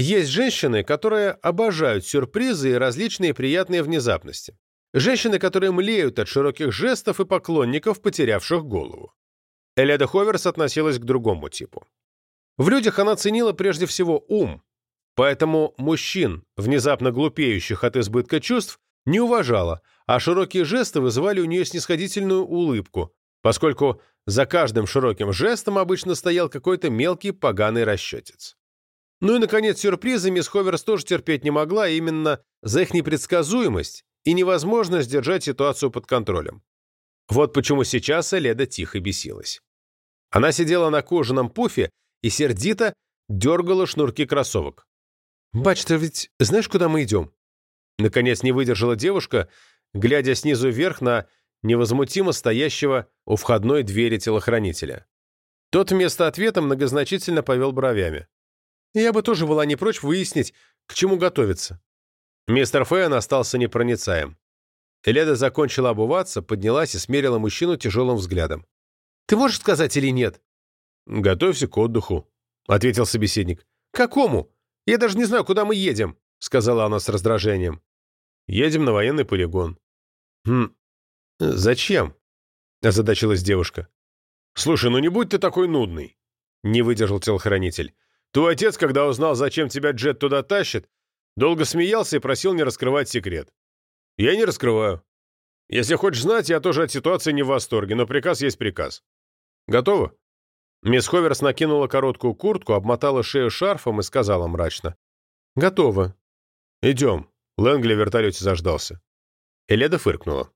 Есть женщины, которые обожают сюрпризы и различные приятные внезапности. Женщины, которые млеют от широких жестов и поклонников, потерявших голову. Эледа Ховерс относилась к другому типу. В людях она ценила прежде всего ум, поэтому мужчин, внезапно глупеющих от избытка чувств, не уважала, а широкие жесты вызывали у нее снисходительную улыбку, поскольку за каждым широким жестом обычно стоял какой-то мелкий поганый расчетец. Ну и, наконец, сюрпризы мисс Ховерс тоже терпеть не могла именно за их непредсказуемость и невозможность держать ситуацию под контролем. Вот почему сейчас Эледа тихо бесилась. Она сидела на кожаном пуфе и сердито дергала шнурки кроссовок. «Бач, ты ведь знаешь, куда мы идем?» Наконец не выдержала девушка, глядя снизу вверх на невозмутимо стоящего у входной двери телохранителя. Тот вместо ответа многозначительно повел бровями. Я бы тоже была не прочь выяснить, к чему готовиться. Мистер Фэйн остался непроницаем. Эледа закончила обуваться, поднялась и смерила мужчину тяжелым взглядом. «Ты можешь сказать или нет?» «Готовься к отдыху», — ответил собеседник. «Какому? Я даже не знаю, куда мы едем», — сказала она с раздражением. «Едем на военный полигон». «Хм, зачем?» — озадачилась девушка. «Слушай, ну не будь ты такой нудный», — не выдержал телохранитель. Твой отец, когда узнал, зачем тебя Джет туда тащит, долго смеялся и просил не раскрывать секрет. Я не раскрываю. Если хочешь знать, я тоже от ситуации не в восторге, но приказ есть приказ. Готово?» Мисс Ховерс накинула короткую куртку, обмотала шею шарфом и сказала мрачно. «Готово. Идем». Лэнгли в вертолете заждался. Эледа фыркнула.